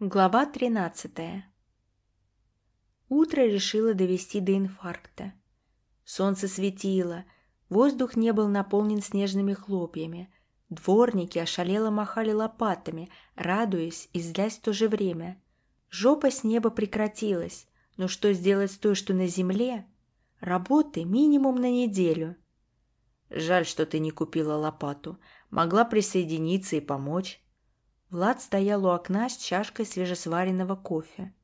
Глава 13 Утро решило довести до инфаркта. Солнце светило, воздух не был наполнен снежными хлопьями. Дворники ошалело махали лопатами, радуясь и злясь в то же время. Жопа с неба прекратилась, но что сделать с той, что на земле? Работы минимум на неделю. Жаль, что ты не купила лопату. Могла присоединиться и помочь. Влад стоял у окна с чашкой свежесваренного кофе.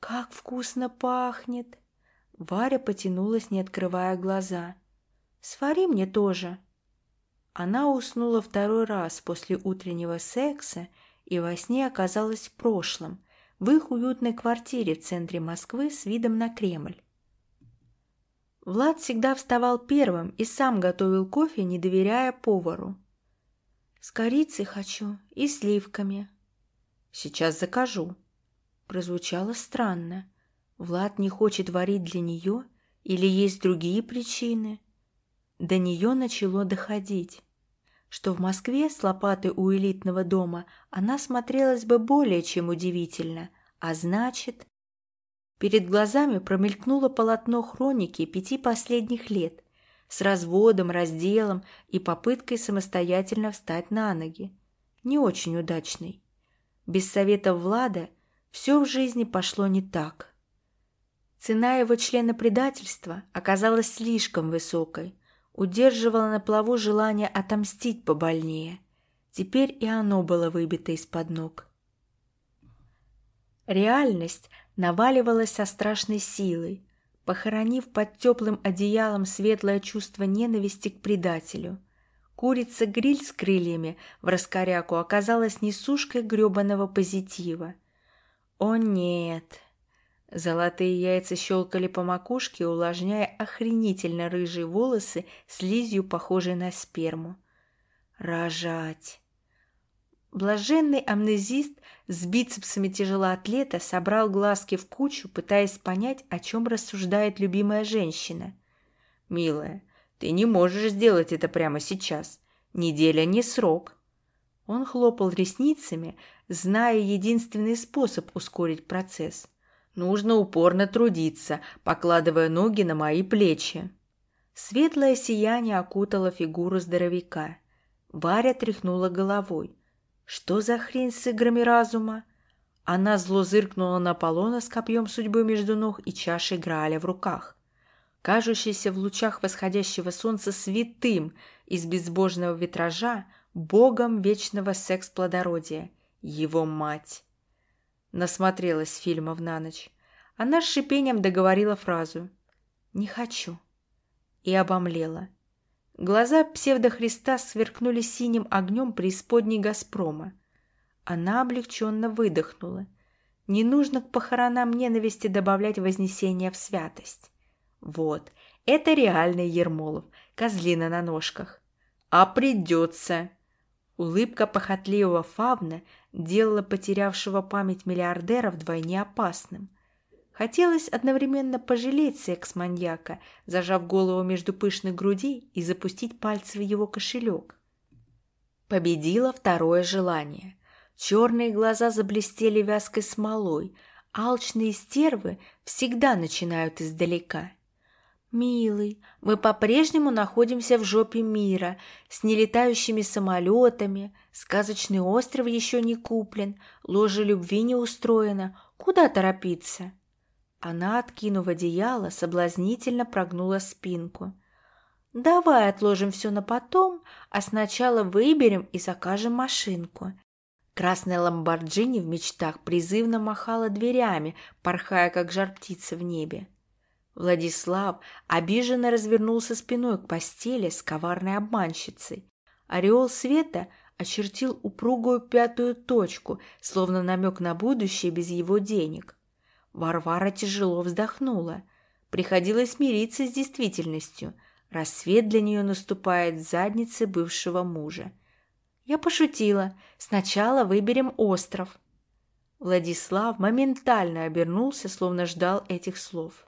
«Как вкусно пахнет!» Варя потянулась, не открывая глаза. «Свари мне тоже!» Она уснула второй раз после утреннего секса и во сне оказалась в прошлом, в их уютной квартире в центре Москвы с видом на Кремль. Влад всегда вставал первым и сам готовил кофе, не доверяя повару. С корицей хочу и сливками. Сейчас закажу. Прозвучало странно. Влад не хочет варить для нее или есть другие причины? До нее начало доходить, что в Москве с лопатой у элитного дома она смотрелась бы более чем удивительно, а значит... Перед глазами промелькнуло полотно хроники пяти последних лет, с разводом, разделом и попыткой самостоятельно встать на ноги. Не очень удачный. Без совета Влада все в жизни пошло не так. Цена его члена предательства оказалась слишком высокой, удерживала на плаву желание отомстить побольнее. Теперь и оно было выбито из-под ног. Реальность наваливалась со страшной силой, похоронив под теплым одеялом светлое чувство ненависти к предателю. Курица-гриль с крыльями в раскоряку оказалась несушкой гребаного позитива. О нет! Золотые яйца щелкали по макушке, увлажняя охренительно рыжие волосы слизью, похожей на сперму. Рожать! Блаженный амнезист с бицепсами тяжелоатлета собрал глазки в кучу, пытаясь понять, о чем рассуждает любимая женщина. «Милая, ты не можешь сделать это прямо сейчас. Неделя не срок». Он хлопал ресницами, зная единственный способ ускорить процесс. «Нужно упорно трудиться, покладывая ноги на мои плечи». Светлое сияние окутало фигуру здоровяка. Варя тряхнула головой. Что за хрень с играми разума? Она зло зыркнула на Аполлона с копьем судьбы между ног и чашей Грааля в руках. Кажущийся в лучах восходящего солнца святым из безбожного витража, богом вечного секс-плодородия, его мать. Насмотрелась фильмов на ночь. Она с шипением договорила фразу «Не хочу» и обомлела. Глаза псевдохриста сверкнули синим огнем преисподней Газпрома. Она облегченно выдохнула. Не нужно к похоронам ненависти добавлять вознесение в святость. Вот, это реальный Ермолов, козлина на ножках. А придется. Улыбка похотливого фавна делала потерявшего память миллиардера вдвойне опасным. Хотелось одновременно пожалеть секс-маньяка, зажав голову между пышных грудей и запустить пальцы в его кошелек. Победило второе желание. Черные глаза заблестели вязкой смолой. Алчные стервы всегда начинают издалека. «Милый, мы по-прежнему находимся в жопе мира, с нелетающими самолетами, сказочный остров еще не куплен, ложе любви не устроено. Куда торопиться?» Она, откинув одеяло, соблазнительно прогнула спинку. «Давай отложим все на потом, а сначала выберем и закажем машинку». Красная ламборджини в мечтах призывно махала дверями, порхая, как жар-птица в небе. Владислав обиженно развернулся спиной к постели с коварной обманщицей. Ореол света очертил упругую пятую точку, словно намек на будущее без его денег. Варвара тяжело вздохнула. Приходилось мириться с действительностью. Рассвет для нее наступает в заднице бывшего мужа. Я пошутила. Сначала выберем остров. Владислав моментально обернулся, словно ждал этих слов.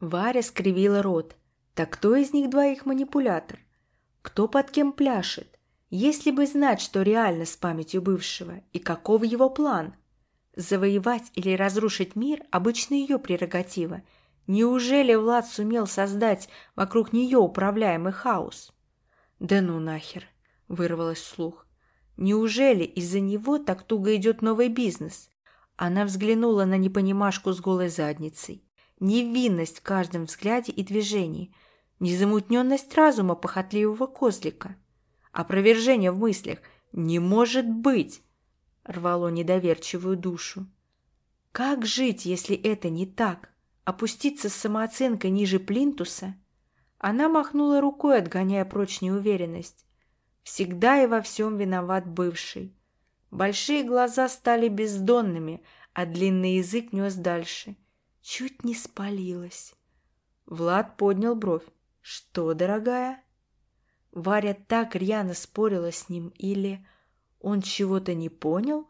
Варя скривила рот. Так кто из них двоих манипулятор? Кто под кем пляшет? Если бы знать, что реально с памятью бывшего, и каков его план? Завоевать или разрушить мир – обычно ее прерогатива. Неужели Влад сумел создать вокруг нее управляемый хаос? «Да ну нахер!» – вырвалось вслух. «Неужели из-за него так туго идет новый бизнес?» Она взглянула на непонимашку с голой задницей. Невинность в каждом взгляде и движении, незамутненность разума похотливого козлика – Опровержение в мыслях «не может быть» рвало недоверчивую душу. Как жить, если это не так? Опуститься с самооценкой ниже плинтуса? Она махнула рукой, отгоняя прочь неуверенность. Всегда и во всем виноват бывший. Большие глаза стали бездонными, а длинный язык нес дальше. Чуть не спалилась. Влад поднял бровь. «Что, дорогая?» Варя так рьяно спорила с ним или он чего-то не понял?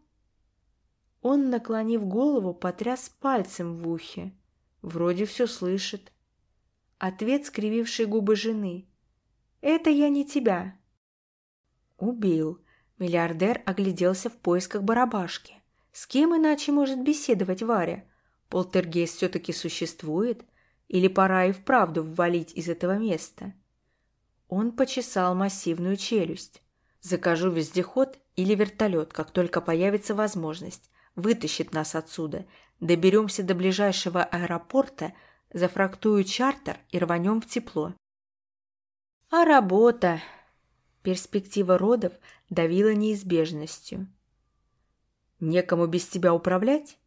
Он, наклонив голову, потряс пальцем в ухе. Вроде все слышит. Ответ, скрививший губы жены. «Это я не тебя». Убил. Миллиардер огляделся в поисках барабашки. С кем иначе может беседовать Варя? Полтергейст все-таки существует? Или пора и вправду ввалить из этого места? Он почесал массивную челюсть. «Закажу вездеход или вертолет, как только появится возможность. Вытащит нас отсюда. Доберемся до ближайшего аэропорта, зафрактую чартер и рванем в тепло». «А работа?» Перспектива родов давила неизбежностью. «Некому без тебя управлять?»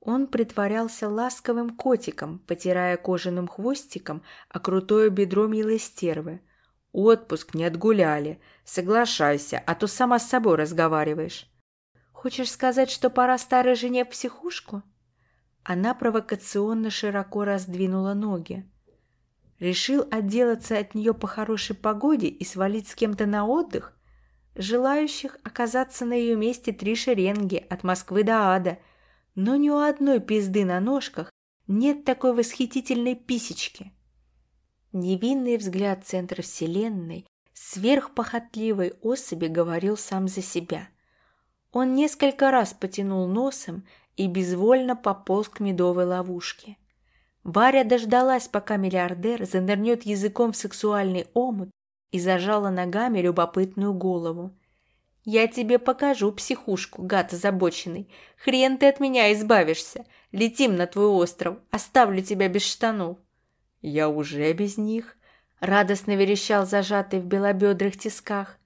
Он притворялся ласковым котиком, потирая кожаным хвостиком, а крутое бедро милой стервы – Отпуск не отгуляли. Соглашайся, а то сама с собой разговариваешь. Хочешь сказать, что пора старой жене в психушку? Она провокационно широко раздвинула ноги. Решил отделаться от нее по хорошей погоде и свалить с кем-то на отдых? Желающих оказаться на ее месте три шеренги от Москвы до Ада, но ни у одной пизды на ножках нет такой восхитительной писечки. Невинный взгляд центра вселенной сверхпохотливой особи говорил сам за себя. Он несколько раз потянул носом и безвольно пополз к медовой ловушке. Варя дождалась, пока миллиардер занырнет языком в сексуальный омут и зажала ногами любопытную голову. «Я тебе покажу психушку, гад озабоченный. Хрен ты от меня избавишься. Летим на твой остров, оставлю тебя без штанов». «Я уже без них», — радостно верещал зажатый в белобедрых тисках.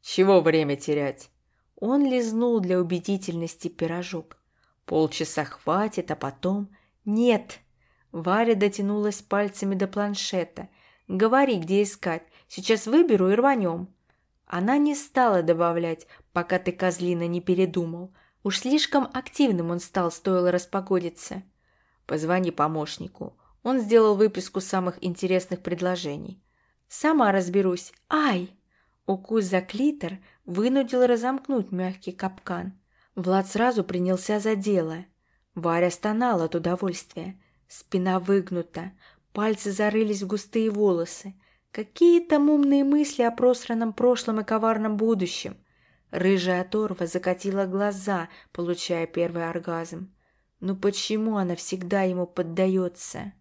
«Чего время терять?» Он лизнул для убедительности пирожок. «Полчаса хватит, а потом...» «Нет!» Варя дотянулась пальцами до планшета. «Говори, где искать. Сейчас выберу и рванем». Она не стала добавлять, пока ты, козлина, не передумал. Уж слишком активным он стал, стоило распогодиться. «Позвони помощнику. Он сделал выписку самых интересных предложений. «Сама разберусь. Ай!» Укус за клитор вынудил разомкнуть мягкий капкан. Влад сразу принялся за дело. Варя стонала от удовольствия. Спина выгнута, пальцы зарылись в густые волосы. Какие там умные мысли о просранном прошлом и коварном будущем. Рыжая оторва закатила глаза, получая первый оргазм. Ну почему она всегда ему поддается?»